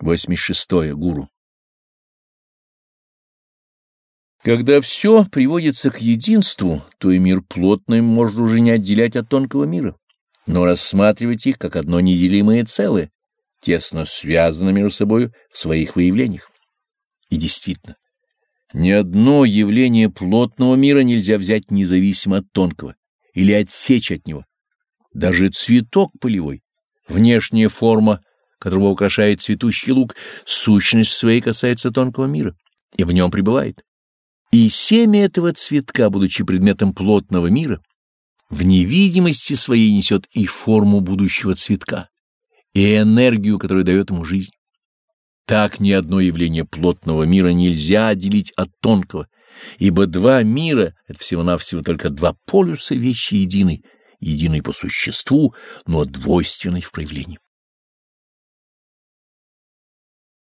86. Гуру. Когда все приводится к единству, то и мир плотный можно уже не отделять от тонкого мира, но рассматривать их как одно неделимое целое, тесно связано между собой в своих выявлениях. И действительно, ни одно явление плотного мира нельзя взять независимо от тонкого или отсечь от него. Даже цветок полевой, внешняя форма, которого украшает цветущий лук, сущность своей касается тонкого мира и в нем пребывает. И семя этого цветка, будучи предметом плотного мира, в невидимости своей несет и форму будущего цветка, и энергию, которую дает ему жизнь. Так ни одно явление плотного мира нельзя отделить от тонкого, ибо два мира — это всего-навсего только два полюса вещи единой, единой по существу, но двойственной в проявлении.